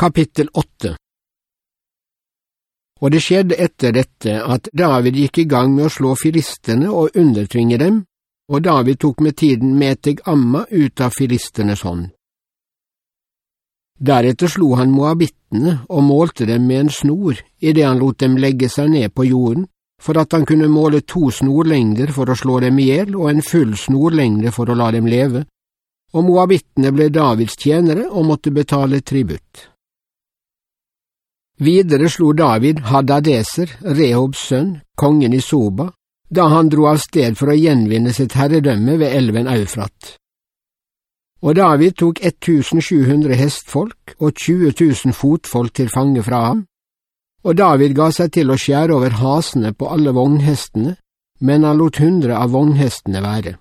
Kapittel 8 Og det skjedde etter dette at David gikk i gang med å slå filistene og undertvinge dem, og David tok med tiden Meteg Amma ut av filistenes hånd. Deretter slo han moabittene og målte dem med en snor idet han lot dem legge seg ned på jorden, for at han kunne måle to snorlengder for å slå dem i hjel og en full snorlengde for å la dem leve, og moabittene ble Davids tjenere og måtte betale tributt. Videre slo David Hadadeser, Rehobs sønn, kongen i Soba, da han dro av sted for å gjenvinne sitt herredømme ved elven Eufrat. Og David tok 1700 hestfolk og 20 000 fotfolk til fange fra ham, og David ga seg til å skjære over hasene på alle vognhestene, men han lot hundre av vognhestene være.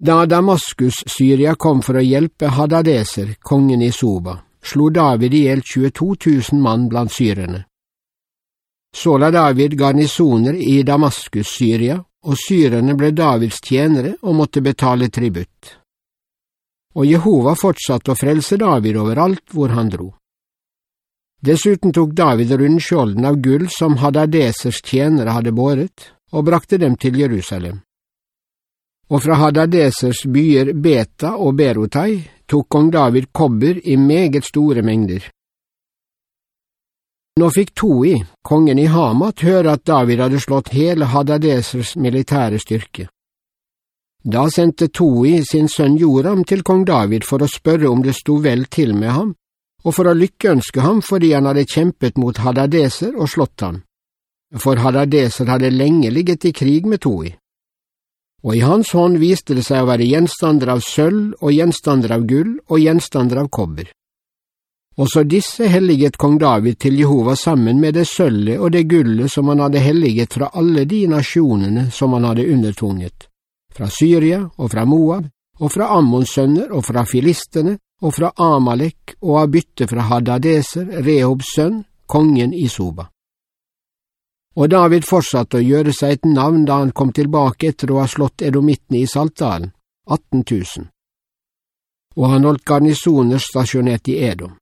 Da Damaskus, Syria, kom for å hjelpe Hadadeser, kongen i Soba, slo David i hjel 22 000 mann blant syrerne. Så la David garnisoner i Damaskus, Syria, og syrerne ble Davids tjenere og måtte betale tributt. Og Jehova fortsatte å frelse David overalt hvor han dro. Dessuten tok David rundskjolden av gull som Hadadesers tjenere hadde båret, og brakte dem til Jerusalem. Og fra Hadadesers byer Beta og Berotai tok kong David kobber i meget store mengder. Nå fikk Toi, kongen i Hamat, høre at David hadde slått hele Hadadesers militære styrke. Da sendte Toi sin sønn Joram til kong David for å spørre om det sto vel til med ham, og for å lykkeønske ham fordi han hadde kjempet mot Hadadeser og slått ham, for Hadadeser hadde lenge ligget i krig med Toi og i hans hånd viste det seg å være gjenstander av sølv og gjenstander av gull og gjenstander av kobber. Også disse helliget kong David til Jehova sammen med det sølvet og det gullet som han hadde helliget fra alle de nasjonene som han hadde undertvunget, fra Syria og fra Moab, og fra Ammons sønner og fra filistene og fra Amalek og av bytte fra Hadadeser, Rehobs sønn, kongen i Soba. Og David fortsatte å gjøre seg et navn da han kom tilbake etter å ha slått edomittene i Saltdalen, 18 000. Og han holdt garnisoner stasjonert i Edom.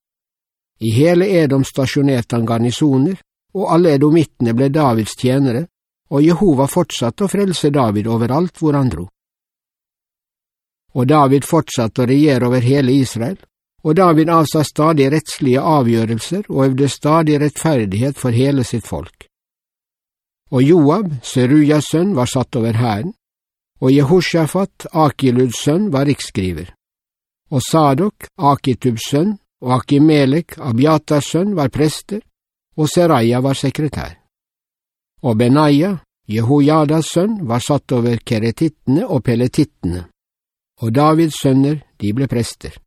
I hele Edom stasjonerte han garnisoner, og alle edomittene ble Davids tjenere, og Jehova fortsatte å frelse David overalt hvor han dro. Og David fortsatte å regjere over hele Israel, og David avsa stadig rettslige avgjørelser og øvde stadig rettferdighet for hele sitt folk. Og Joab, Serujas sønn, var satt over hæren, og Jehoshafat, Akiluds sønn, var riksskriver. Og Sadok, Akitubs sønn, og Akimelek, Abiatas sønn, var prester, og Seraya var sekretær. Og Benaya, Jehojadas sønn, var satt over keretittene og peletittene, og Davids sønner, de ble prester.